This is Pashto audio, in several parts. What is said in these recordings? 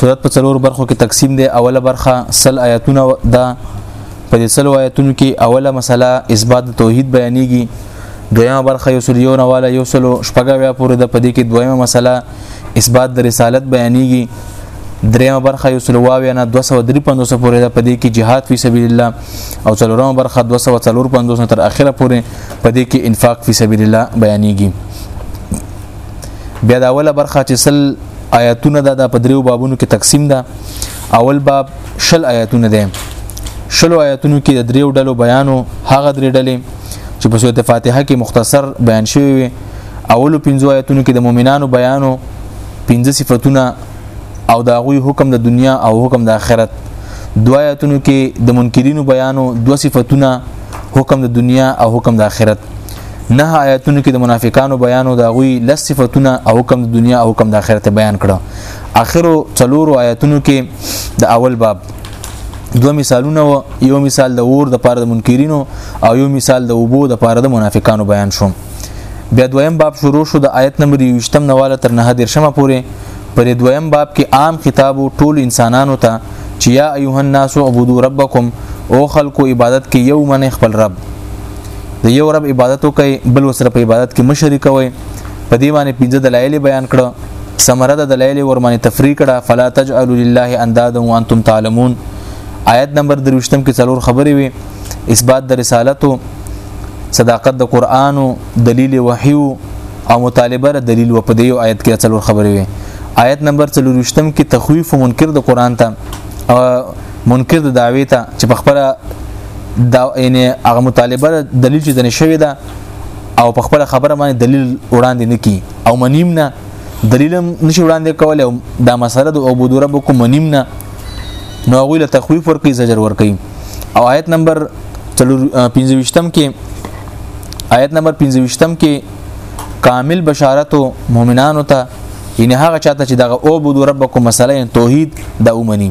صورت په څلور برخو کې تقسیم دی اوله برخه سل آیاتونه ده په دې سل آیاتونو کې اوله مسله اثبات توحید بیانېږي دویمه برخه یو سل یو نواله یو سل شپږه بیا پورې ده په دې کې دویمه مسله اثبات د رسالت بیانېږي دریمه برخه یو سل واویا نه 253 پورې ده په دې کې jihad فی سبیل الله او څلورمه برخه 254 تر اخره پورې په دې کې انفاق فی سبیل الله بیانېږي بیا دا اوله برخه چې سل آیاتونه ده د پدریو بابونو کې تقسیم ده اول باب شل آیاتونه ده شلو آیاتونو کې د دریو ډلو بیانو هغه درې ډلې چې په سورته فاتحه کې مختصر بیان شوی وي اولو پنځو آیاتونو کې د مؤمنانو بیانو پنځه صفاتونه او د هغوی حکم د دنیا او حکم د آخرت دو آیاتونو کې د منکرینو بیانو دو صفاتونه حکم د دنیا او حکم د آخرت نه آیاتونو کې د منافقانو بیان او د غوي لس صفاتونه او کم د دنیا او کم د آخرت بیان کړه اخرو څلورو آیاتونو کې د اول باب دوه مثالونه و یو مثال د اور د پاره د منکرینو او یو مثال د اوبو د پاره د منافقانو بیان شو بیا دویم باب شروع شو د آیت نمبر 20 نواله تر نه د شمه پورې پر دویم باب کې عام خطاب ټول انسانانو ته چې یا ایه الناس عبدو ربکم او خلکو عبادت کې یو من خپل رب د یو رب عبادت وکي بل وسره په عبادت کې مشرک وي په دې باندې پنځه دلایل بیان کړو سمره د دلایل ورمانه تفریق کړه فلا تجعلوا لله اندادا وانتم تعلمون آیت نمبر 23 کې څلور خبرې وي اثبات د رسالت صداقت د قران دلیل وحی او مطالبه د دلیل و په دې آیت کې څلور خبرې وي آیت نمبر 23 کې تخویف منکر د قران ته منکر د دعوی ته چې په خپل دا یعنی هغه مطالبه دلیل چې دنه شوی ده او په خپل خبره باندې دلیل وړاندې نکي او منیم نه دلیل نشي وړاندې کول او دا مسله د عبود ربکم منیم نه نو هغه له تخویف ورکی زجر ورکی او آیت نمبر 25م کې آیت نمبر 25م کې کامل بشارت او مؤمنانو ته یعنی هغه چاته چې دغه او بود ربکم مسله توحید دا ومني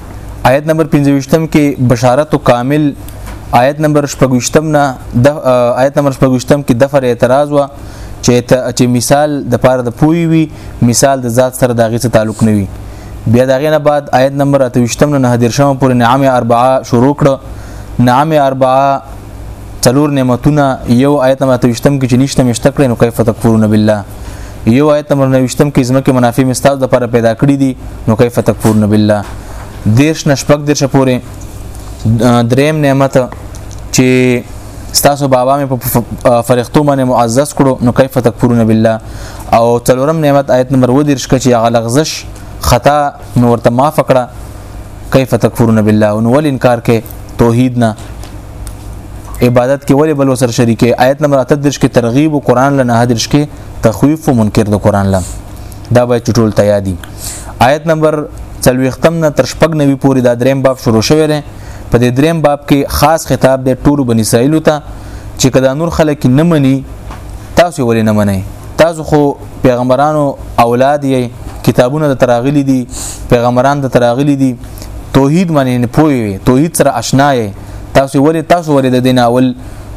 آیت نمبر 25 کې بشارت کامل آیت نمبر 25 نه د آیت نمبر 25 کې دفر اعتراض وا چې ته چې مثال د پاره د پوي وي مثال د ذات سره دغه څه تعلق نه وي بیا دغه نه بعد آیت نمبر 28 نه 19 پورې نعام اربعه شروع کړه نعام اربعه څلور نعمتونه یو آیت نمبر 28 کې چې نشته مشته کړي نو کیف تکفرون بالله یو آیت نمبر 29 کې زمکه منافع مستاز د پر پیدا کړی دي نو کیف تکفرون بالله دیرش نشپک دیرش پورې دریم نعمت چې ستاسو بابا مې په فرښتو باندې معزز کړو نو کیف تکفرون بالله او څلورم نعمت آیت نمبر 2 درش کې هغه لغزش خطا نو ورته معاف کړه کیف تکفرون بالله نو ول انکار کې توحید نه عبادت کې ولې بل وسر شریک آیت نمبر 38 کې ترغیب او قران له 39 کې تخویف او منکر د قران له دا به چټول تیا دي آیت نمبر 40 نه تر شپږ نوي پورې دا دریم باب شروع شوی دی په دې دریم باب کې خاص خطاب د ټولو بن اسرائیل ته چې کدا نور خلک نه مني تاسو ولې نه منئ تاسو خو پیغمبرانو اولاد یې کتابونه د تراغلي دي پیغمبران د تراغلي دي توحید باندې نه پوي توحید سره آشنا یې تاسو ولې تاسو ولې د دین اول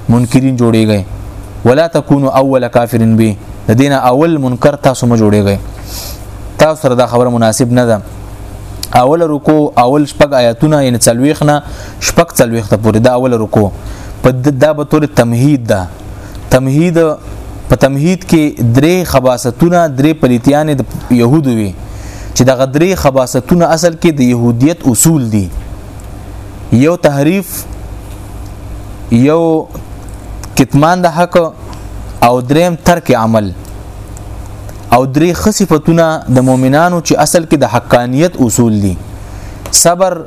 منکرین جوړیږئ ولا تکونو اول کافرین به د دین اول منکر تاسو ما جوړیږئ تاسو سره دا خبره مناسب نه ده اول رکو اول شپږ آیاتونه یعنی څلويخ نه شپږ څلويخ ته پورې دا اول رکو په دا به تور تمهید ده تمهید په تمهید کې درې خباستونه درې پلیتیان د يهودو وي چې دغه درې خباستونه اصل کې د يهودیت اصول دي یو تحریف یو کتمان د حق او دریم ترک عمل او درې خصيفتونه د مؤمنانو چې اصل کې د حقانيت اصول دي صبر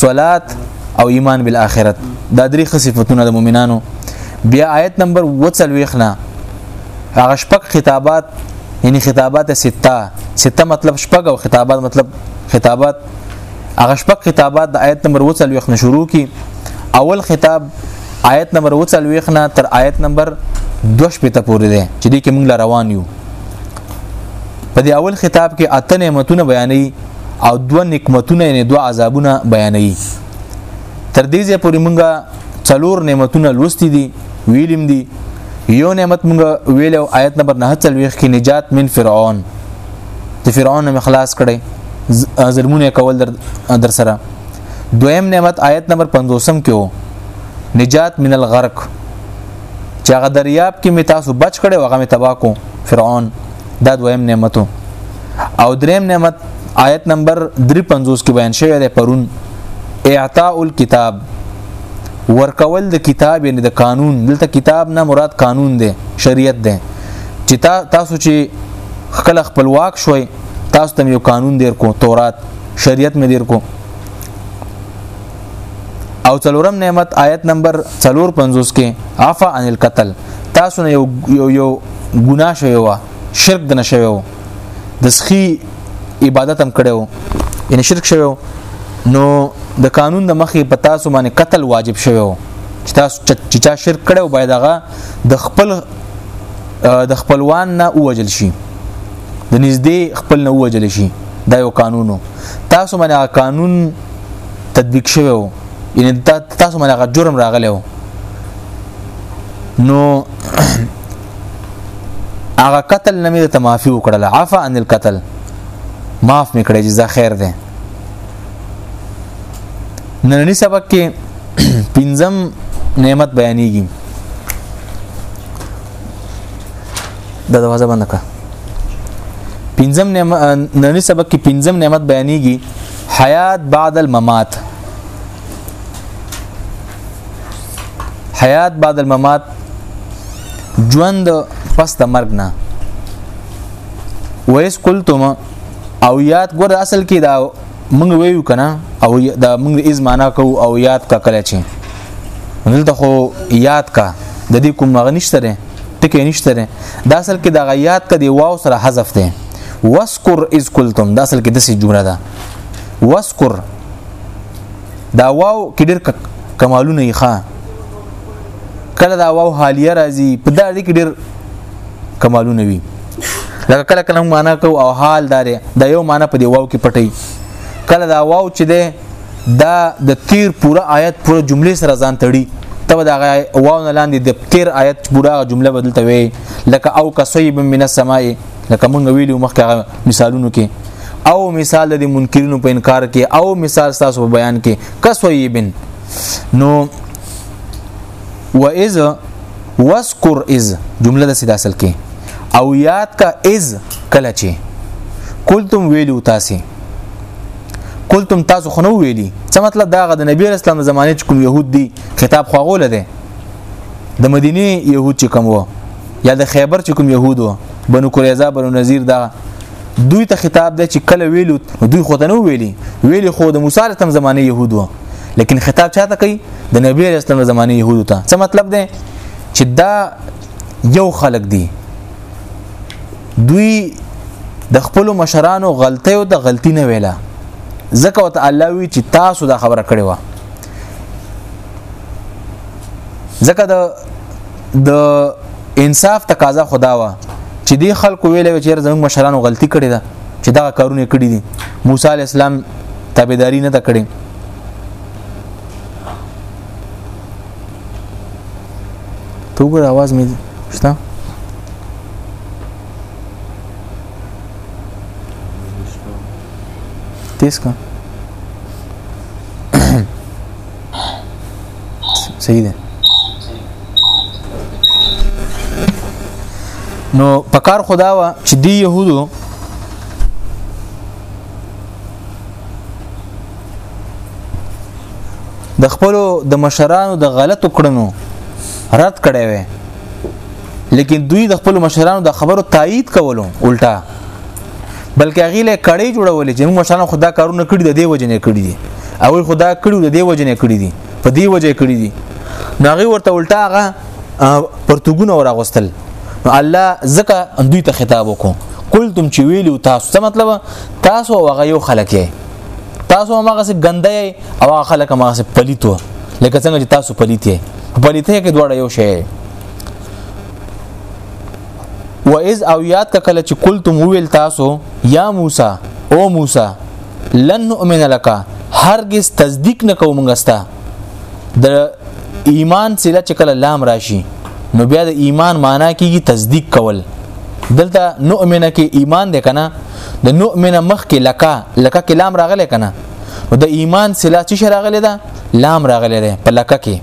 صلات او ایمان بالآخرت دا درې خصيفتونه د مؤمنانو بیا آیت نمبر 40 نه هغه شپږ خطابات یعنی خطابات سته سته مطلب شپږ او خطابات مطلب خطابات هغه شپږ خطابات د آیت نمبر 40 نه شروع کی اول خطاب آیت نمبر 40 نه تر آیت نمبر 2 پته پورې دی چې دې کې موږ روان یو په دې اول خطاب کې اته نعمتونه بیانې او دوه نعمتونه یعنی دوه عذابونه بیانوي تر دې ځې پورې مونږه څلور نعمتونه لوستي دي ویلم دي یو نعمت مونږ ویل او آیت نمبر 49 کې نجات من فرعون د فرعون نه خلاص کړي ظلمونه کول در, در سره دویم نعمت آیت نمبر 50 کې وو نجات من الغرق چې هغه دریاب کې می تاسو بچ کړي هغه می تبا کو فرعون دا دویم نعمت او دریم نعمت آیت نمبر 350 کې بیان شوی دی پرون اعطاء الكتاب ورکول د کتاب یعنی د قانون دلته کتاب نه مراد قانون دی شریعت دی چې تا تاسو چې خپل خپلواک شوي تاسو ته یو قانون دیر کو تورات شریعت مې دیر کو او څلورم نعمت آیت نمبر 450 کې عفا عن القتل تاسو نه یو یو یو ګناه شوی و شرک د نشوي و د سخی عبادت هم کړو ان شرک شوی نو د قانون د مخې په تاسو باندې قتل واجب شوی و چې تاسو چې چا شرک کړو باید هغه د خپل د خپلوان نه اوجل شي د نږدې خپل نه اوجل شي دا یو قانونو تاسو باندې قانون تطبیق شوی وو یعنی تاسو باندې هغه جرم راغلی وو نو هغه قتل نه مې ته معافي وکړله عفا عن القتل معاف مې کړې جزا خیر ده نننی سبق کې پنځم نعمت بیانېږي د دروازه بند کړه پنځم نعمت نننی سبق کې پنځم نعمت بیانېږي حیات بعد الممات حیات بعد الممات ژوند پس د مرګ نه ویس قلتم او یاد ګور اصل کې دا موږ ویو کنه او دا موږ از معنا کو او یاد کا کله چی دلته خو یاد کا د دې کوم مغنیشتره ټکی نشته دا اصل کې د غیات کدی واو سره حذف دی واسکر اذ قلتم دا اصل کې د سې جمله ده واسکر دا واو کې ډېر کمالونه یې ښه کله دا واو حالیه راځي په دا دې کې ډېر کمالونه وي لکه کله کله معنا کو او حال دار دا یو معنا په دی واو کې پټي کله دا واو چې ده دا د تیر پوره آیت پوره جمله سره ځان تړي تب دا واو نه لاندې د تیر آیت پوره جمله بدلته وي لکه او کسیب من السماء لکه مونږ ویلو مخکې هغه مثالونو کې او مثال د منکرینو په انکار کې او مثال تاسو په بیان کې کسویبن نو و اذ واسکر اذ جمله د سید اصل کې او یاد کا اذ کله چې قلتم ویلو تاسو قلتم تاسو خو نو ویلی څه مطلب دا غ د نبی اسلام زمانه چې کوم يهود دي خطاب خو غول دي د مدینه يهود چې کوم وو یا د خیبر چې کوم يهودو بنو قریظه بنو نذیر دا دوی ته خطاب دی چې کله ویلو دوی خو ته نه ویلي ویلي خو د موسی تم زمانه يهودو لیکن خطاب چاته کوي د نبی رسول الله زمانه يهودو ته څه مطلب دی چې دا یو خلق دی دوی د خپل مشرانو غلطي او د غلطي نه ویله ځکه وت الله وی چې تاسو دا خبره کړې و ځکه د د انصاف تقاضا خدا وا چې دی خلکو ویلې چې زموږ مشرانو غلطي کړې ده چې دا کارونه کړې دي موسی علی السلام تابعداري نه تکړه تو ګور आवाज مې شته تیز کا صحیح ده نو پکار خدا وا چې دی يهودو د خپل د مشرانو د غلطو کړنو رد کړي وي لیکن دوی د خپل مشرانو د خبرو تایید کولو الټا بلکې هغه له کړې جوړولې چې موږ شانو خدا کارونه کړی د دې وجه نه کړی دي او خدا کړو د دې وجه نه کړی دي په دې وجه کړی دي ناغي ورته الټا هغه پرتګونه وراغستل الله زکه دوی ته خطاب وکړو قلتم چې ویلو تاسو څه مطلب تاسو هغه یو خلک یې تاسو هغه څه ګنده یې او هغه خلک هغه څه پلیتو لکه څنګه چې تاسو پلیتې پلیتې کې دوړ یو شی و اذ او یاد کا کله چې قلتم ویل تاسو یا موسی او موسی لن نؤمن لك هرگز تصدیق نکو مونږستا د ایمان سره چې کله لام راشي نو بیا د ایمان معنا کیږي تصدیق کول دلته نؤمن کې ایمان ده کنه د نؤمن مخ کې لکا لکا کلام راغله کنه نو د ایمان سلا چې راغلی ده لام راغلی ده په لکه کې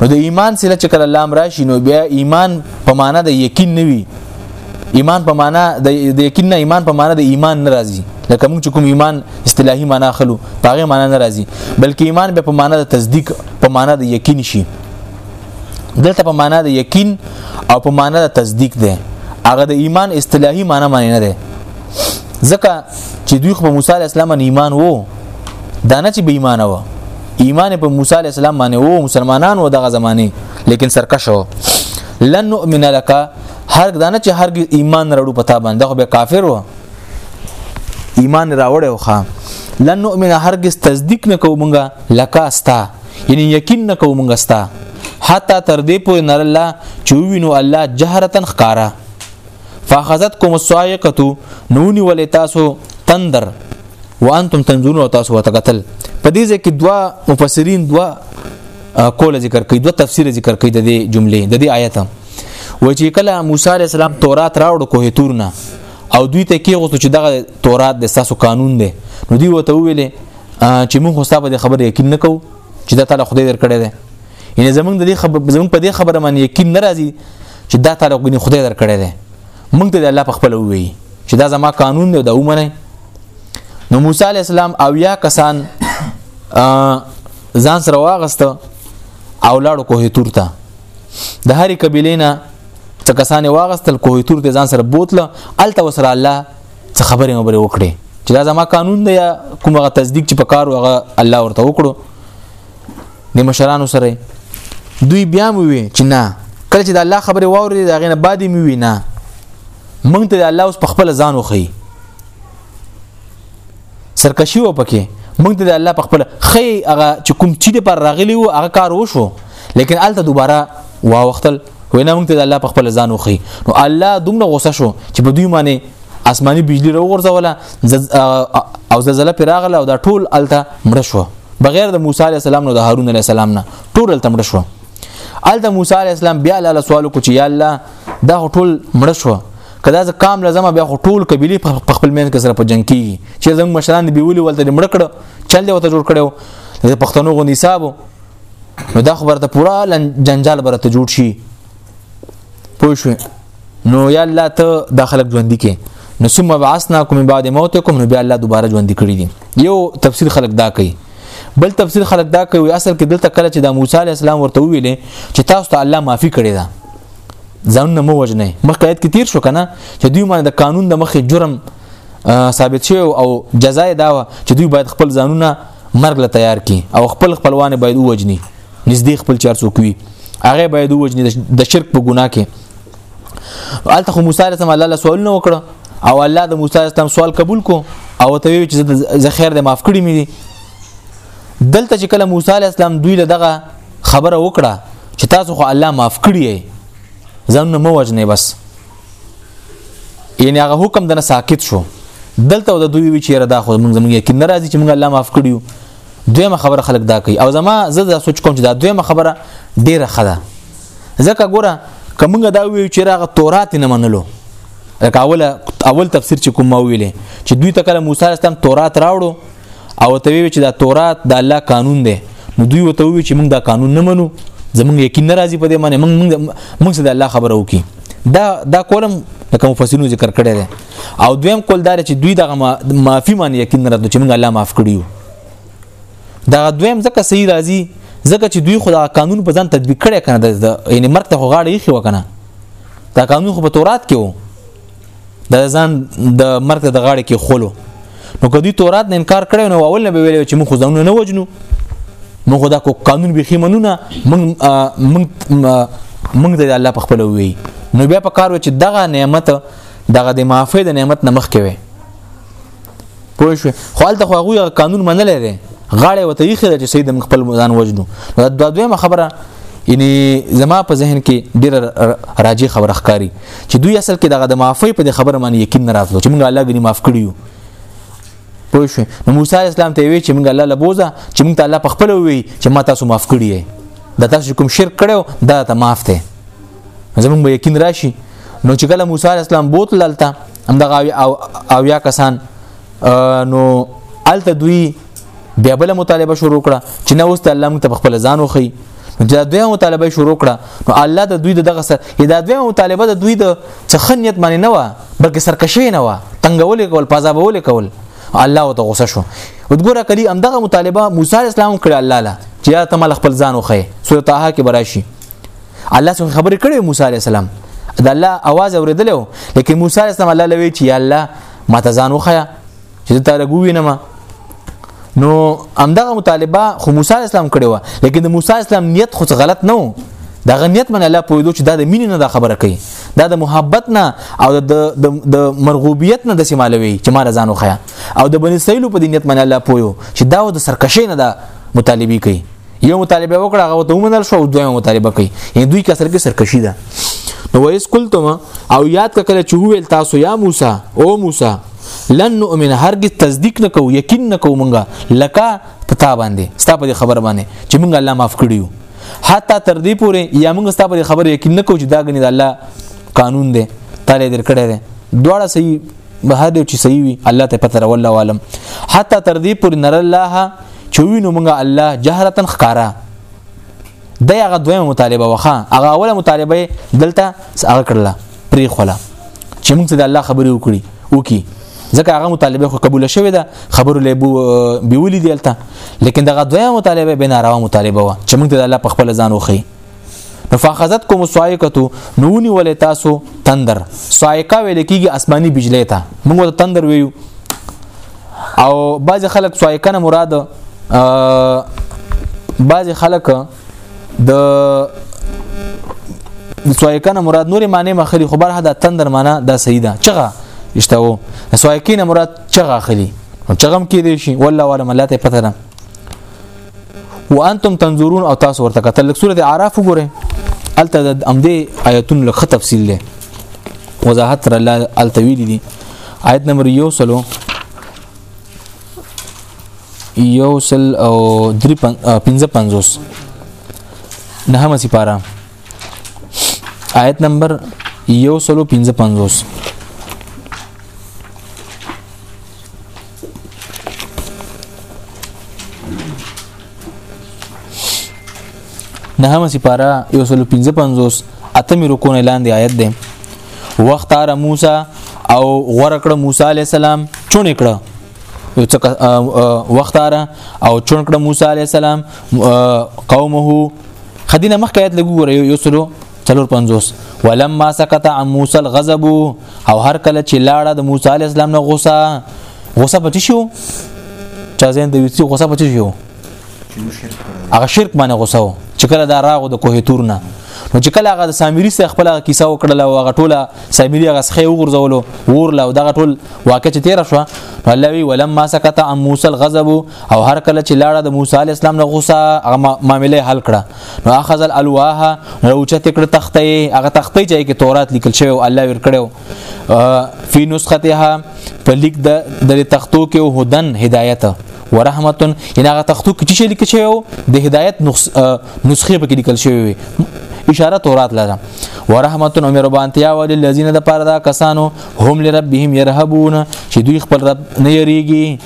نو د ایمان سلا چې کله لام راشي نو بیا ایمان په معنا د یقین نه وي ایمان په معنا د یقین نه ایمان په معنا د ایمان ناراضي لکه موږ چې کوم ایمان اصطلاحي معنا خلو پاغه معنا ناراضي بلکې ایمان به په معنا د تصدیق په معنا د یقین شي دلته په معنا د یقین او په معنا د تصدیق ده هغه د ایمان اصطلاحي معنا معنی نه ده ځکه چې دوی خو په موسی علی السلام باندې ایمان وو دا نه چې بې ایمان وو ایمان په موسی علی السلام باندې وو مسلمانان وو دغه زمانه لیکن سرکش وو لن نؤمن لك هر دا نه چې هر ایمان راړو پتا باندې خو به کافر وو ایمان راوړې وخا لن نؤمن هرگز تصدیق نه کوو مونږه لکه استا یعنی یقین نه کوو مونږه استا حتی تر دې پورې نر الله چې وینو الله جهرتن خکارا فاخذت کوم الصاعقه نونی ولې تاسو تندر وانتم تنظرون او تاسو وتقتل په دې ځکه دوا مفسرین دوا کول ذکر کوي دوا تفسیر ذکر کوي د دې جملې د دې آیت و چې کله موسی عليه السلام تورات راوړ کوه تور نه او دوی ته کې غوښتل چې دغه تورات د ساسو قانون دی نو دوی وته ویلې چې موږ خو ستاسو د خبرې یقین نه کوو چې دا تعالی خدای درکړی دی یعنی زمونږ د دې خبر زمونږ په دې خبره باندې یقین ناراضي چې دا تعلق غني خدای درکړی دی موږ ته الله په خپل وی چې دا زما قانون دی دا ومنه نو موسی علی السلام او یا کسان ځان سره واغست او لاړو کوه تور ته د هرې قبیلې نه څه کسان واغستل کوه تور ته ځان سره بوتله الته وسره الله څه خبرې مبرې وکړي چې دا زما قانون دی یا کومه تصدیق چې په کار وغه الله ورته وکړو د مشرانو سره دوی بیا مو وی چې نه کله چې د الله خبره واوري دا غینه بادي مو وی نه مونږ ته الله اوس په خپل ځان وخی سرکشي و پکې مونږ ته الله په خپل خې هغه چې کوم چې پر راغلی وو هغه کار وشو لیکن الته دوباره واوختل وینا مونږ ته د الله په خپل ځان وخی نو الله دومره غوسه شو چې په دوی باندې آسماني بجلی راوغورځوله او زلزلہ پیراغله او دا ټول الته مړ شو بغیر د موسی علی السلام نو د هارون علی السلام نه ټول الته مړ شو الته موسی علی السلام بیا الله سوال کو چې یا الله دا ټول مړ شو کدا ز کام لازم بیا ټول قبيله په خپل مین کې سره په جنگ کیږي چې زموږ مشران دی ویولي ولته مړ کړو چل دی وته جوړ کړو د پښتنو غو نصابو نو دا خبره ته پورا جنجال برته جوړ شي پوه شو نو یا الله ته دا خلک ژوند کې نو ثم بعثناکم من بعد موتکم نو بیا الله دوباره ژوند کړی دي یو تفسیر خلک دا کوي بل تفسیر خلک دا کوي اصل کې دلته کله چې د موسی علی السلام ورته ویلې چې تاسو ته الله معافي کړی ده ځان نه مو وجنه مخکې آیت کې تیر شو کنه چې دوی باندې د قانون د مخې جرم ثابت شوی او جزای دا و چې دوی باید خپل ځانونه مرګ له تیار کی او خپل خپلوان باید ووجني نږدې خپل چار څوک وي هغه باید ووجني د شرک په ګناه کې الته خو موسی عليه السلام الله له سوال نه وکړه او الله د موسی عليه السلام سوال قبول کو او ته وی چې زه خیر دې معاف کړی مې دي دلته چې کله موسی عليه السلام دوی له دغه خبره وکړه چې تاسو خو الله معاف کړی یې ځان نه مو وجنه بس یعنی هغه حکم دنه ساکت شو دلته د دوی وی چیرې دا خو موږ زموږ یقین ناراضي چې موږ الله معاف کړیو دویمه خبره خلک دا کوي او زما زه دا سوچ کوم چې دا دویمه خبره ډیره خده ځکه ګوره کومګه دا وی چې راغه تورات نه منلو لکه اوله اول تفسیر چې کوم ویلې چې دوی ته کله موسی اسلام تورات راوړو او ته وی چې دا تورات د الله قانون دی نو دوی وته وی چې موږ دا قانون نه منو زمونږ یقین ناراضي په دې باندې موږ موږ سره د الله خبره وکي دا دا کولم لکه مفسرینو ذکر کړی دی او دویم کول دار چې دوی دغه معافي باندې یقین نه چې موږ الله معاف کړیو دا دویم ځکه صحیح راځي ځکه چې دوی خدا قانون په ځان تطبیق کړي کنه د یعنی مرګ ته غاړه یې خو کنه دا قانون خو په تورات کې وو د ځان د مرګ د غاړې کې خولو نو کدی تورات نه انکار کړو نو اول نه به ویل چې موږ ځانونه نه وجنو موږ دا کو قانون به خمنونه موږ موږ موږ د الله په خپل وی نو بیا په کار و چې دغه نعمت دغه د معافی د نعمت نه مخ کوي پوه شو خو هلته خو هغوی قانون منلی دی غاړه وته یې خره چې سید خپل ځان وجنو دا دویمه خبره یعنی زما په ذهن کې ډیره راجی خبره ښکاری چې دوی اصل کې دغه د معافی په خبره باندې یقین نه راتلو چې موږ الله غني معاف کړیو پوه شو نو موسی اسلام ته وی چې موږ الله لبوزه چې موږ تعالی په خپل وی چې ما تاسو معاف کړی دا تاسو کوم شرک کړو دا ته معاف ته زموږ یقین راشي نو چې کله موسی اسلام بوتل لته همدغه او یا کسان نو الته دوی بیا بل مطالبه شروع کړه چې نه اوس الله موږ ته خپل ځان وخی دا دوی مطالبه شروع کړه نو الله د دوی دغه سر دا دوی مطالبه د دوی د څخنیت باندې نه و بلکې سرکشي نه و تنگول کول پازابول کول الله او ته غوسه شو وګوره کلی همدغه مطالبه موسی اسلام کړه الله لا چې یا تمل خپل ځان وخی سورته طه کې براشي الله څخه خبرې کړې موسی عليه السلام د الله आवाज اوریدلو لیکن موسی عليه السلام الله لوي چې الله ما ته ځان وخیا چې ته له ګوینه ما نو همدغه مطالبه خو موسی عليه السلام کړې و لیکن د موسی عليه السلام نیت خو غلط نه و دا غنیت من الله پویدو چې دا د مینې نه دا خبره کوي دا د محبت نه او د د مرغوبیت نه د سیمالوي چې ما رضانو خیا او د بنی سیلو په دینیت من الله پویو چې دا د سرکشې نه دا مطالبي کوي یو مطالبه وکړه هغه ته ومنل شو او دویمه مطالبه کوي یعنی دوی کسر کې سرکشي ده نو ویس قلتم او یاد کړه چې ویل تاسو یا موسی او موسی لن نؤمن هرگز تصدیق نکو یقین نکو مونږه لکه پتا باندې ستا په خبر باندې چې مونږ الله معاف کړیو حتی تر دې پورې یا مونږ ستا په خبر یقین نکو چې دا غنی د الله قانون دی تعالی در کړی دی دواړه صحیح به هر یو چې صحیح وي الله ته پته را والله عالم حتی تر دې پورې نر الله چوینو موږ الله جهرتن خکارا د هغه دویمه مطالبه وخه هغه اوله مطالبه دلته هغه کړل پری خوله چې موږ د الله خبرې وکړي وکي ځکه هغه مطالبه خو قبول شوې ده خبرو له بیولې دلته لیکن دغه دویمه مطالبه بنا روا مطالبه و چې موږ د الله په خپل ځان وخی نو فاخذت کوم سوایکتو نو ونی ولې تاسو تندر سوایکا ویل کیږي اسماني بجلی ته موږ ته تندر ویو او بعض خلک سوایکا نه مراد بعض خلک د سوایکا نه مراد نورې معنی مخلي خو بر هدا تندر معنی دا صحیح ده چغه اشتاو سوایکین مراد چغه اخلي چغم کې دی شي والله ولا ملاته پته نه وانتم تنظرون او تاسو ورته کتل سورته اعراف وګوره الته د امدې آیتونو لخ تفصیل له وضاحت تر الله التویل دي آیت نمبر یو سلو یو سل او درې پنځه پنځوس نه هم سپاره آیت نمبر یو سلو پنځه پنځوس نهمه سپاره یو سل 55 اتمې رکونه لاندې آیت ده وخت ار موسی او غره کړ موسی علی السلام چون کړه یو څه وخت ار او چون کړه موسی علی السلام قومه خدینه مخکې آیت لګو یو سلو څلور پنځوس ولما سکت عن موسی الغضب او هر کله چې لاړه د موسی علی السلام نه غوسه غوسه پچ شو چا زین د ویسی غوسه پچ شو هغه شرک باندې غوسه و چې کله دا راغو د کوه تور نه نو چې کله هغه د سامری سره خپل کیسه وکړله او هغه ټوله سامری هغه سخه وغورځولو ور له دغه ټول واقع چې تیر شو الله وی ولما سکت عن موسی الغضب او هر کله چې لاړه د موسی علی السلام نه غوسه هغه معاملې حل کړه نو اخذ الالواح روچت کړ تخته هغه تخته چې کې تورات لیکل شوی او الله ور کړو فی نسختها په لیک د د تختو کې هدن هدایت ورحمت یعنی هغه تختو کې چې لیکل شوی د هدایت نسخه په کې لیکل شوی وي اشاره تورات لره ورحمت او مهربانتیا ول الذین د پاره دا کسانو هم لربهم يرهبون چې دوی خپل رب نه یریږي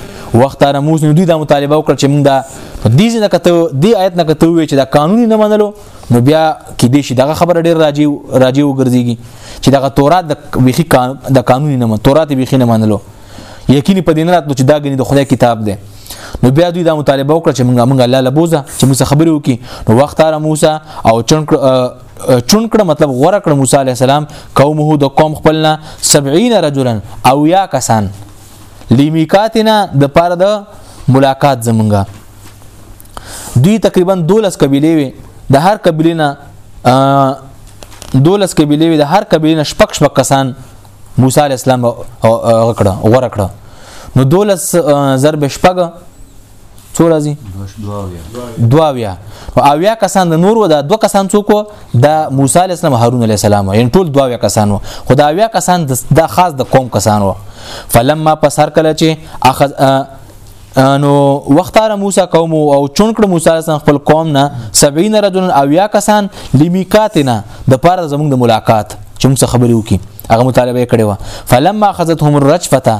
وخت را موږ دوی دا مطالبه وکړ چې موږ دا دې ځنه کته دې آیت نه کته وی چې دا قانوني نه منلو نو بیا کې دې شي دغه خبره ډیر راجی راجی وګرځيږي چې دغه تورات د بيخي د قانوني نه من تورات بيخي نه منلو یقیني په دین راتلو چې دا غني د خدای کتاب دی نو بیا دوی دا مطالبه وکړه چې موږ موږ الله لبوزه چې موږ خبرې وکړي نو وخت را موسی او چون چون کړه مطلب غوړه کړه موسی عليه السلام قومه د قوم خپلنا 70 رجلا او یا کسان لیمیکاتنا د پاره د ملاقات زمونږه دوی تقریبا 12 قبيله وي د هر قبيله نه 12 قبيله وي د هر قبيله نه شپږ شپږ کسان موسی عليه السلام غکړه غره کړه نو 12 ضرب شپږ څو راځي دوا ویا او اویا کسان د نور و دا دو کسان څوک د موسی علی السلام هارون علی السلام یعنی ټول دوا ویا کسانو خدا اویا کسان د خاص د قوم کسانو فلما پس هر کله چې اخذ نو وختار موسی قوم او چون کړ موسی سره خپل قوم نه 70 رجل او یا کسان لمیکاتنا د پاره زموږ د ملاقات چې موږ خبرې وکي هغه مطالبه کړې و فلما اخذتهم الرجفه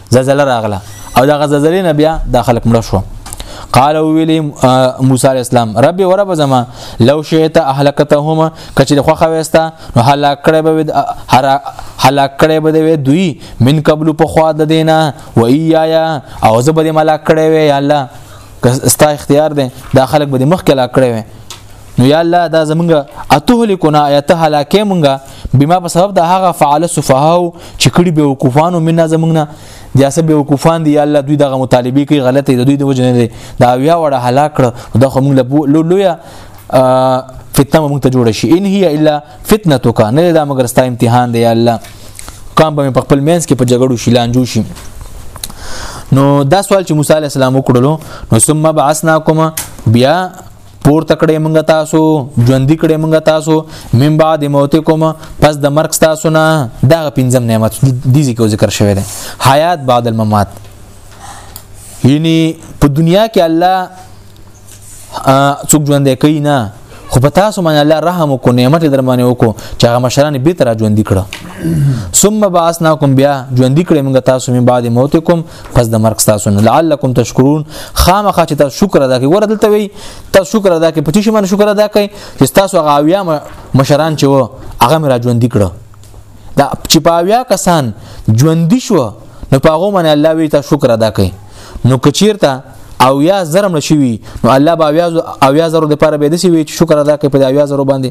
زلزله راغله او دغه زلزلې نه بیا د خلک مړ شو قال ویلی موسی علی السلام رب و رب زما لو شئت اهلكتهما کچې خو خويستا نو هلاک کړي به هلاک کړي به دوی من قبل په خوا د دینه و ایایا او زه به ملاک کړي وي یا الله ستا اختیار دی دا خلک به مخکې لا کړي وي نو یا الله دا زمونږ اتهلکنا ایت هلاکه مونږه بما په سبب د هغه فعال سفهاو چې کړي به وقوفانو منا زمونږ نه یا سه به وقوفان دی الله دوی دغه مطالبه کوي غلطه د دوی د وجنه دی دا بیا وړه هلاک کړ دا خو مونږ له لویا فتنه مونږ ته جوړ شي ان هي الا فتنتک نه دا مگر ستا امتحان دی الله کوم به په خپل مینس کې په جګړو شي لانجو شي نو دا سوال چې موسی علی السلام وکړلو نو ثم بعثناکم بیا پور تکړه مونږ تاسو ژوند کړه مونږ تاسو من بعد موت کوم پس د مرګ تاسو نه دا پنځم نعمت دي ذکر ذکر شوی دی حیات بعد الممات یعنی په دنیا کې الله څوک ژوند کوي نه خو په تاسو باندې الله رحم وکړو نعمت در باندې وکړو چې هغه مشران به تر ژوند کړه ثم باسناکم بیا ژوند کړه موږ تاسو من بعد موتکم پس د مرګ تاسو نه لعلکم تشکرون خامخا چې تاسو شکر ادا کوي ورته دلته وي تاسو شکر ادا کوي پتی شمن شکر ادا کوي چې تاسو هغه اویا مشران چې و هغه مرا ژوند کړه دا چې پاویا کسان ژوند شو نو پاغه من الله وی تاسو شکر ادا کوي نو کچیرته او یا زرم شوی نو الله با اویا زرو د پاره به د سی وی شکر ادا کوي په اویا زرو باندې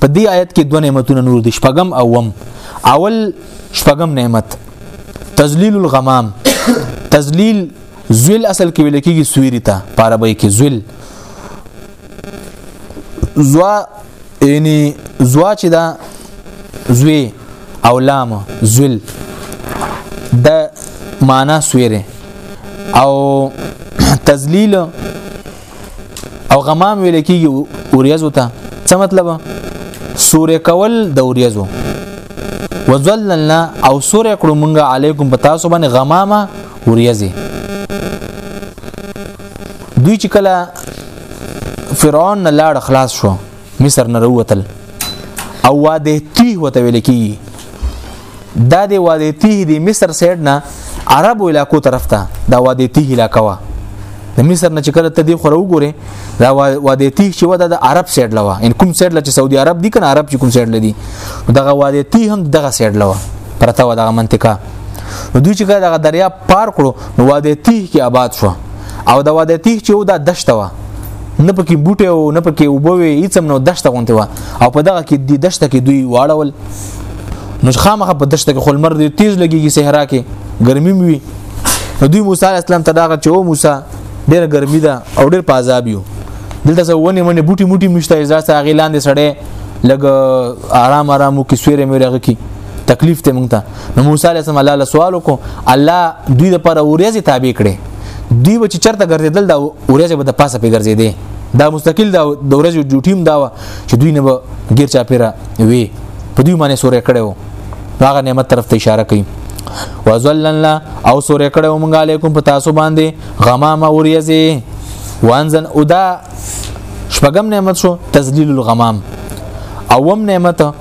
په دې آیت کې دوه نعمتونه نور دي شپږم او وم اول شپږم نعمت تذلیل الغمام تذلیل ذل اصل کې ویل کېږي سویری ته په عربی کې ذل زوا یعنی زوا چې دا زوی او لام ذل د معنا سویره او تذلیل او غمام ویل کیږي اوریزو ته څه مطلب سورې کول د اوریزو وذللنا او سورې کړو مونږه علیکم په تاسو باندې غمامه اوریزي دوی چې کله فرعون نه لاړ خلاص شو مصر نه وروتل او واده تیه وته ویل کی دا د واده تیه د مصر سیډ نه عربو علاقو طرف ته دا واده تیه علاقه وا د مصر نه چې کله ته دی خورو ګوره دا واده تیه چې ودا د عرب سیډ لوا ان کوم سیډ لچ سعودي عرب دي کنه عرب چې کوم سیډ لدی دغه واده تیه هم دغه سیډ لوا پرته ودا منطقه دوی چې دغه دریا پار کړو نو واده تیه کې آباد شو او د واده تیه چې و دا دشته و نه پکې بوټي او نه پکې وبوي هیڅ هم نو دشته غونته و او په دغه کې د دشته کې دوی واړول نو خامخه په دشته کې خلمر دی تیز لګيږي صحرا کې ګرمي وي نو دوی موسی عليه السلام ته داغه چې او موسی ډېر ګرمي ده او ډېر پازاب یو دلته څه ونی منی بوټي موټي مشته ځا سره غیلان دي سړې لګ آرام آرامو کې سویره مې راغی تکلیف ته مونږ ته نو موسی علی السلام الله له سوال وکړو الله دوی لپاره اوریځي تابع کړي دوی به چې چرته ګرځیدل دا اوریځي به د پاسه په ګرځیدي دا مستقل دا د ورځې ډیوټیم دا چې دوی نه به غیر چا پیرا وي په دوی باندې سورې کړو هغه نعمت طرف ته اشاره کوي وزللنا او سورې کړو مونږ علیکم په تاسو باندې غمامه اوریځي وانزن ادا شپږم نعمت شو تذلیل الغمام اوم نعمت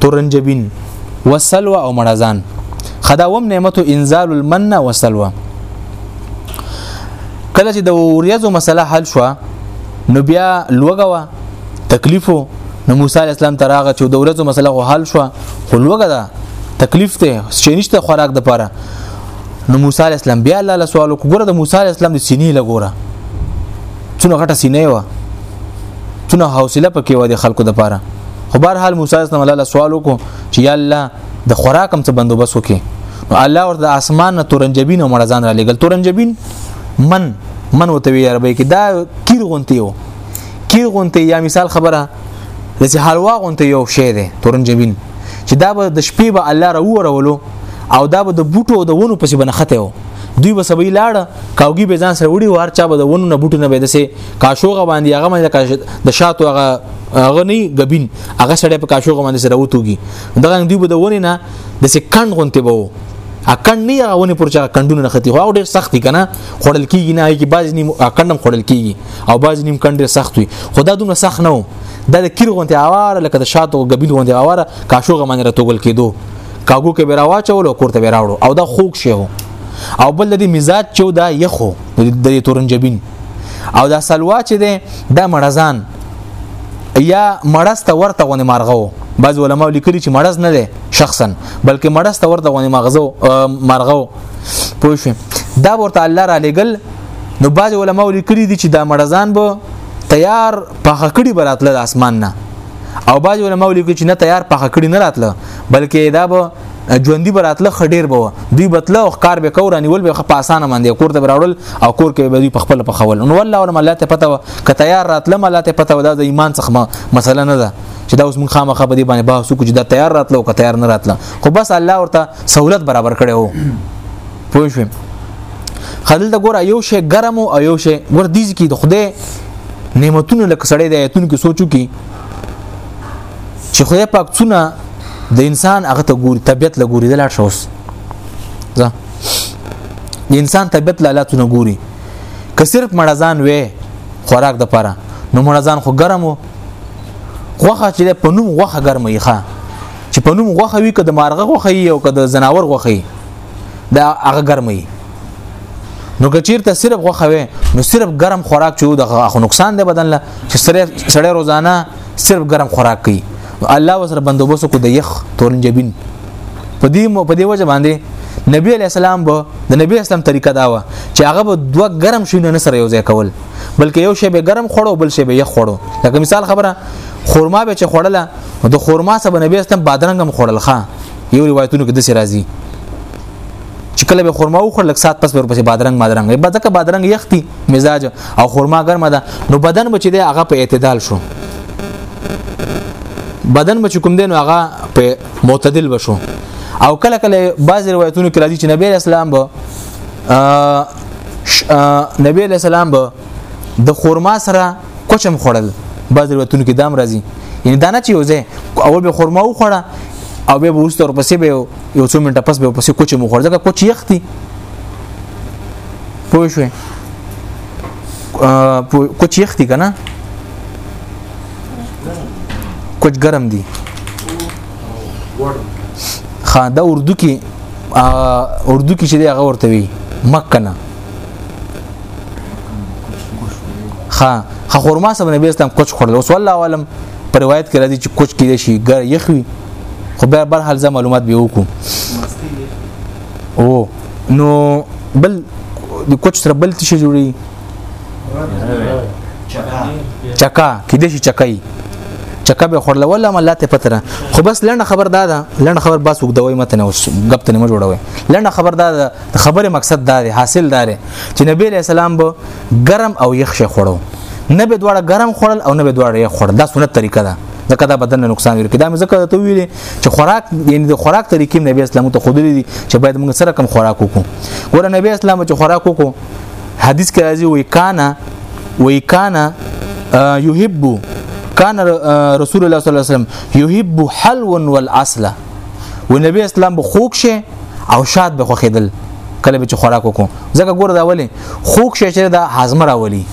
تورنجبین وسلوا او مړزان خداوم نعمت انزال المن وسلوا کله چې د اوریزو مسله حل شو نو بیا لوګوا تکلیفو نو موسی علی السلام تراغه چې د اوریزو مسله حل شو خو لوګا ده تکلیف ته چې نشته خوراک د پاره نو موسی علی السلام بیا الله له سوال وکړه د موسی علی السلام د سینې لګوره څونه غټه سینې و څونه حوصله پکې و د خلکو د پاره خو بهر حال موسی اسلام الله سوال وکړو چې یا الله د خوراک هم څه بندوبس وکې نو الله ورته اسمان نه تورنجبین او مړزان را لګل تورنجبین من من وته وی عربی کې دا کیر غونتی یو کیر غونتی یا مثال خبره د حلوا غونتی یو شی دی تورنجبین چې دا به د شپې به الله راو ورولو او دا به د بوټو او د ونو پسې بنخته و دوی به سبې لاړ کاوګي به ځان سره وړي وار چا به د ونو نه بوټو نه به دسه کاشوغه باندې هغه باندې د شاتو هغه هغه نه غبین هغه سړی په کاشوغه باندې سره وتوږي دغه دوی به د ونې نه د سکند غونته به اکند نه هغه ونې پر چا کندونه نه ختی هغه ډیر سخت دي کنه خړل کیږي نه هیږي باز نیم اکندم خړل کیږي او باز نیم کند ډیر سخت وي خدا دومره سخت نه و دا د کیر غونته اواره لکه د شاتو غبین غونته اواره کاشوغه باندې راتوګل کېدو کاګو کې به راواچول او کورته به راوړو او دا خوک شی وو او بل د مزاج چې دا یخو د تورنجبین او دا سلوا چې ده دا مړزان یا مړست ورته غونې مارغو بعض علما لیکلي چې مړز نه ده شخصا بلکې مړست ورته غونې مغزو مارغو پوه شو دا ورته الله را لګل نو بعض علما لیکلي دي چې دا مړزان به تیار په خکړی براتله د اسمان نه او بعض علما لیکلي چې نه تیار په خکړی نه راتله بلکې دا به ژوندۍ براتله خډیر بوه دوی بتله او ښکار به کور انیول به په اسانه باندې کور ته براړل او کور کې به دوی په خپل په خول نو والله ولم الله ته پته و ک تیار راتله مله ته پته و دا د ایمان څخه مسله نه ده چې دا اوس مونږ خامخا په دې باندې بحث وکړو چې دا تیار راتله او که تیار نه راتله خو بس الله ورته سہولت برابر کړي وو پوه شو خدل د ګور یو شی ګرم او یو شی ور دیز کی د خوده نعمتونو لکه سړی د ایتونو کې سوچو کې چې خدای پاک څونه د انسان هغه ته ګوري طبيعت له ګوري د لاړ شوس ځه د انسان طبيعت له لاتونه ګوري که صرف مړزان وې خوراک د پاره نو مړزان خو ګرم وو غوخه چې په نوم غوخه ګرمه یې ښه چې په نوم غوخه وي که د مارغه غوخه یي او که د زناور غوخه یي دا هغه ګرمه یي نو که چیرته صرف غوخه وي نو صرف ګرم خوراک چې د غاخو نقصان دی بدن له چې سړی روزانه صرف ګرم خوراک کوي نو الله وسره بندوبس کو د یخ تورنجبین په دې په دې وجه باندې نبی علی السلام به د نبی اسلام طریقه دا و چې هغه به دوه ګرم شونه نه سره یو ځای کول بلکې یو شی به ګرم خړو بل شی به یخ خړو لکه مثال خبره خورما به چې خړله د خورما سره نبی اسلام بادرنګ هم خړل ښا یو روایتونو کې د سي راځي چې کله به خورما وخور لک سات پس به ورپسې بادرنګ مادرنګ به ځکه بادرنګ یختی مزاج او خورما ګرمه ده نو بدن به چې دی هغه په اعتدال شو بدن به چې کوم دی نو هغه په معتدل بشو او کله کله بعض روایتونو کې راځي چې نبی اسلام به نبی اسلام به د خورما سره کوچم خوړل بعض روایتونو کې دام راځي یعنی دانه چې وځي اول به خورما وخوړه او به وروسته ورپسې به یو څو منټه پس به پسې کوچ مو خور ځکه کوچ یختی پوه شو کوچ یختی کنه کوچ ګرم دی خا دا اردو کې اردو کې چې دی هغه ورته وی مکنه خا خورما سره نبی اسلام کوچ خورل اوس والله عالم په روایت کې راځي چې کوچ کې شي ګر یخوي خو بیا بر حال معلومات به وکړو او نو بل د کوچ سره بل څه جوړي چکا کې د شي چکای چکا به خورل ولا ملاته پتره خو بس لنډه خبر دا ده لنډه خبر بس وګدوي متنه اوس غبطنه مجوړوي لنډه خبر دا ده د خبره مقصد دا دی حاصل دا دی چې نبی له سلام به ګرم او یخ شي خړو نه به دواړه ګرم خړل او نه به دواړه یخ خړل دا سنت طریقه ده ځکه دا بدن نقصان ورکړي دا مې ځکه ته ویلې چې خوراک یعنی د خوراک طریقې نبی اسلام ته خود لري چې باید موږ سره کم خوراک وکړو ګوره نبی اسلام چې خوراک وکړو حدیث کې راځي وای کانا وای کانا یحب کان رسول الله صلی الله علیه وسلم یحب حلوا والعسل و نبی اسلام به خوک شي او شاد به خوخیدل کله به چې خوراک وکړو ځکه ګور دا ولې خوک شي چې دا هاضم راولي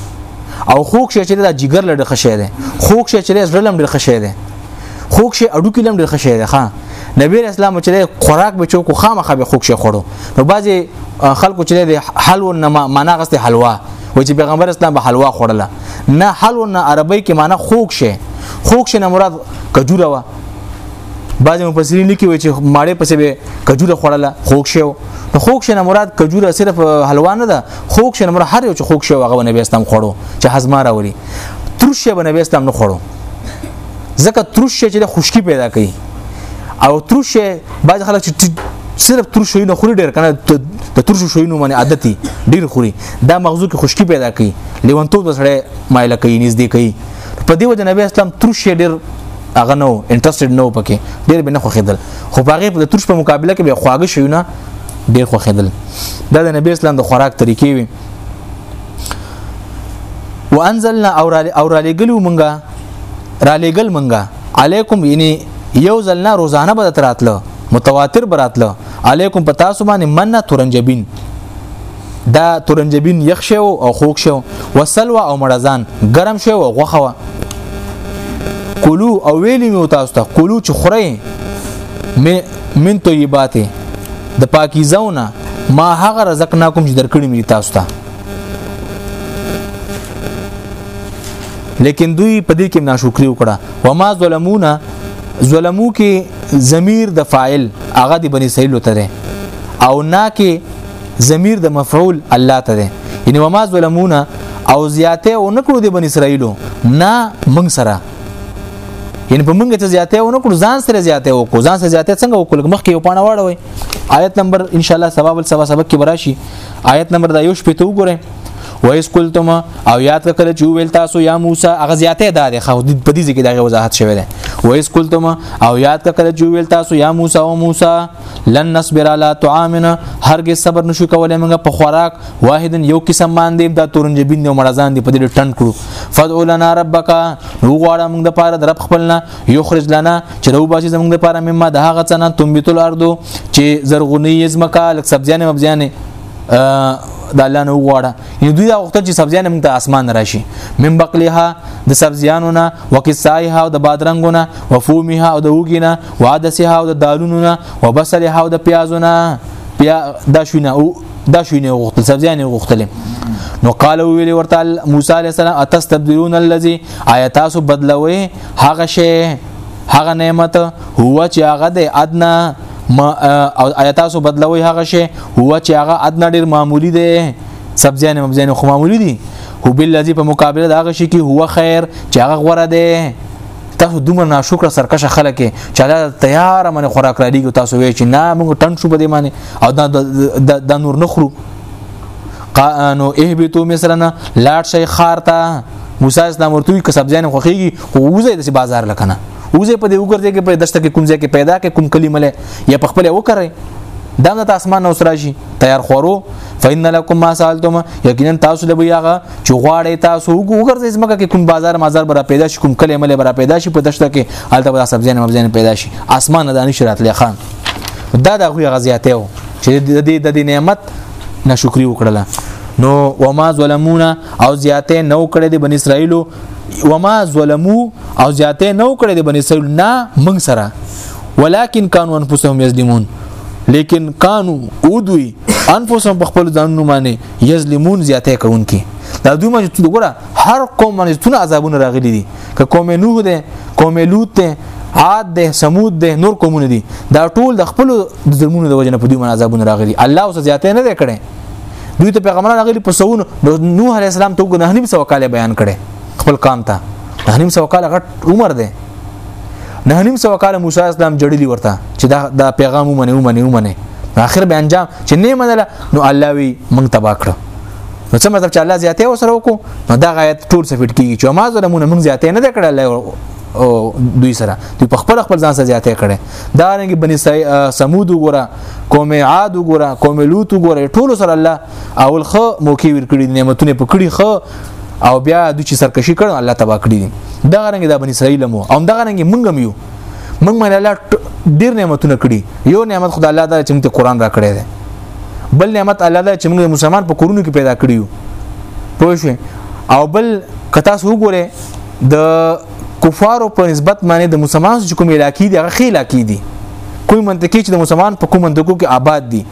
او خوک شي چې دا جګر لړ خشه ده خوک شي چې زړه لم ډیر خشه ده خوک شي اډو کې لم ډیر خشه ده ها نبی اسلام چې خوراک به چوکو خامخه به خوک شي خورو نو بعضي خلکو چې د حلو نه معنا غسته حلوا و چې پیغمبر اسلام به حلوا خوړله نه حلو نه عربی کې معنا خوک شي خوک شي نه مراد کجوره و بعض مفسرین لیکي وي چې ماړې پسې به کجوره خوړله خوک شو نو خوک شنه مراد کجوره صرف حلوا نه ده خوک شنه مراد هر یو چې خوک شو هغه نبی اسلام خوړو چې هضم راولي ترش به نبی اسلام نه خوړو ځکه ترش چې خوشکی پیدا کوي او ترش بعض خلک چې صرف تر شوی نه خوري ډیر کنه د تر شوی نه باندې عادتي ډیر خوري دا مغزو کې خشکی پیدا کوي لیونتوب سره مایل کوي نږدې کوي په دې وجه نبی اسلام تر شوی ډیر هغه نو انټرېستډ نو پکې ډېر به نه خوخېدل خو هغه په ترش په مقابله کې به خواږه شي نه ډېر خوخېدل دا د نبی اسلام د خوراک طریقې وي وانزلنا اور اور لګلو مونږه را لګل مونږه علیکم یعنی یو ځلنا روزانه به تراتله متواتر براتله علیکم پتا سو باندې منه تورنجبین دا تورنجبین یخ شو او خوک شو وسلوا او مړزان ګرم شو او غوخه وا کلو او ویلی مې تاسو ته کلو چې خوري من طیبات د پاکیزونه ما هغه رزقناکم چې درکړی مې تاسو ته لیکن دوی په دې کې ناشکری وکړه و ما ظلمونا ظلمو کې ضمیر د فاعل هغه د بنی اسرائیل ته ده او نا کې ضمیر د مفعول الله ته ده یعنی وما ظلمونا او زیاته او نکړو د بنی اسرائیلو نه موږ سره یعنی په موږ ته زیاته او نکړو ځان سره زیاته او کو ځان سره زیاته څنګه وکول مخکې یو پانه واړوي آیت نمبر ان شاء الله سبب سبا سبق کې براشي آیت نمبر دا یو شپې ته وګورئ وایس قلتم او یاد کړل چې ویل تاسو یا موسی هغه زیاته ده د خو په دې کې دغه وضاحت شوی دی وایس قلتم او یاد کړل چې ویل تاسو یا موسی او موسی لن نصبر على طعامنا هرګز صبر نشو کولای موږ په خوراک واحد یو قسم باندې دا تورنجبین دی مړزان دی په دې ټن کړو فدعو لنا ربک نو غواړه موږ د پاره درب خپلنا یخرج لنا چې رو باسي زموږ د پاره مما د هغه څنګه تنبیت الارض چې زرغونی یزمکا لک سبزیانه مبزیانه د الله نو غواړه یو دوی دا وخت چې سبزیان موږ ته اسمان راشي من بقلها د سبزیانو نه وکسایها او د بادرنګو نه وفومها او د وګینه وعدسها او د دالونو نه وبصلها او د پیازو نه بیا دا شونه او دا شونه غوښتل سبزیان غوښتل نو قال ویل ورته موسی علی السلام اتستبدلون الذي آیات تاسو بدلوي هغه شی هغه نعمت هو چې هغه د ادنا ما آیا تاسو بدلوي هغه شی هو چې هغه ادنا ډیر معمولی دی سبزیان مبزیان خو معمولی دي هو بل لذي په مقابله د هغه شی کې هو خیر چې هغه غوره دی تاسو دومره ناشکر سرکشه خلک چې دا تیار من خوراک را لګي تاسو وی چې نه موږ ټن شو بده معنی او دا د نور نخرو قانو اهبتو مصرنا لاړ شي خارته موسی اسلام ورته که سبزیان خوخيږي خو وزه د بازار لکنه وزه په دې وګرځي کې په دشت کې کوم ځای کې پیدا کې کوم کلمه له یا په خپل وکړي دا د اسمان اوس راشي تیار خورو فإن لكم ما سالتم یقینا تاسو له بیاغه چغواړې تاسو وګورځي زمکه کې کوم بازار مازار برا پیدا شي کوم کلمه له برا پیدا شي په دشت کې الته به سبزیان مبزیان پیدا شي اسمان نه دانش راتلې خان دا د غوی غزياته و چې د دې د نعمت نشکری وکړله نو وما ظلمونا او زیاته نو کړې د بن اسرائیلو وما ظلمو او زیاته نو کړې د بنی اسرائیل نه موږ سره ولکن کانو انفسهم یظلمون لیکن کانو او دوی انفسهم په خپل ځانونو باندې یظلمون زیاته کوونکي دا دوی مې چې وګوره هر قوم باندې څونه عذابونه راغلي دي که قوم نوح ده قوم لوط ده عاد ده سمود ده نور قومونه دي دا ټول د خپل ظلمونو د وجنه په دوی باندې عذابونه راغلي الله اوس زیاته نه کړي دوی ته پیغمبران راغلي په سونو نوح علی السلام ته ګناه نیم سو کال بیان کړي خپل قام ته نه نیم سو کال غټ عمر دی نه نیم سو کال موسی اسلام جړلی ورته چې دا دا پیغام ومنه ومنه ومنه اخر به انجام چې نه منله نو الله وی مونږ تبا کړو نو څه مطلب چې الله زیاته وسره وکړو نو دا غایت ټول څه فټ کیږي چې ما زره مونږ زیاته نه کړل او دوی سره دوی په خپل خپل ځان سره زیاته کړي دا رنګ بني سمود وګوره قوم عاد وګوره قوم لوط وګوره ټول سره الله اول خو موکي ور کړی نعمتونه په کړی خو او بیا د چی سرکشي کړه الله تبا کړی دا رنګ د بني اسرائیل مو او دا رنګ مونږ یو مونږ باندې الله ډیر نعمتونه کړی یو نعمت خدای الله دا چې موږ ته قران را کړی دی بل نعمت الله دا چې موږ مسلمان په کورونو کې پیدا کړیو پوه شو او بل کتا سو ګوره د کفارو په نسبت باندې د مسلمان چې کوم علاقې دي هغه خې علاقې دي کوم منطقي چې د مسلمان په کوم منطقو کې آباد دي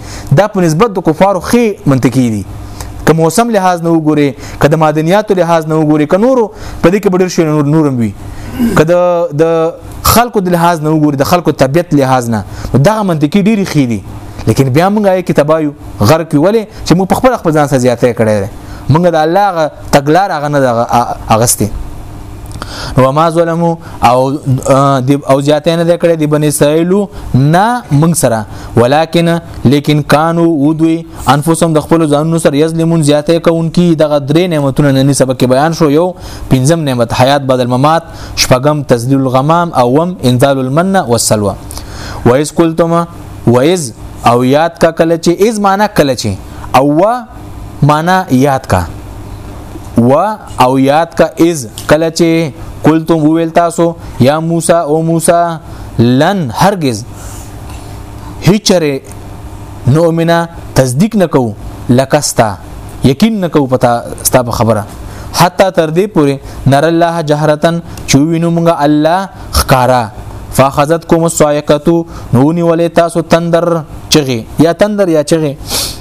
دا په نسبت د کفارو خې منطقي دي که موسم لحاظ نه وګوري که د معدنیاتو لحاظ نه وګوري که نورو په دې کې ډېر شي نور نورم وي که د د خلکو د لحاظ نه وګوري د خلکو طبيعت لحاظ نه دغه منطقي ډېری خې دي لیکن بیا موږ یې کتابایو غرق ویولې چې موږ په خپل خپل ځان سره زیاتې کړې موږ د الله تګلار هغه نه اغستې وما ظلمو او او زیاته نه کړې دی بنی اسرائیل نه موږ سره ولیکن لیکن کانو ودوی انفسهم د خپل ځانونو سره یظلمون زیاته کوونکی دغه درې نعمتونه نن سبق کې بیان شو یو پنځم نعمت حیات بدل ممات شپږم تذلیل الغمام او وم انزال المن والسلوى وایس قلتما وایز او یاد کا کله چې از معنا کله چې او معنا یاد کا و او یاد کا از کله چې قلتم ویل تاسو یا موسی او موسی لن هرگز هیچره نؤمنا تصدیق نکو لکستا یقین نکو پتا ستا په خبره حتی تر دې پورې نر الله جهرتن چوینو مونږه الله خکارا فاخذتکم الصاعقه نونی ولې تاسو تندر چغي یا تندر یا چغي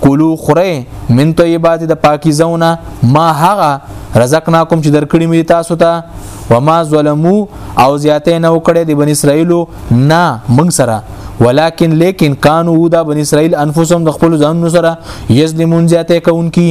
کلو خره من طیبات د پاکیزونه ما هغه رزقناکم چې درکړی مې تاسو ته وما ظلمو او زیاتې نه وکړې د بن اسرائیلو نه موږ سره ولکن لیکن کانو دا بن اسرائیل انفسهم د خپل ځان سره یظلمون زیاتې کوونکی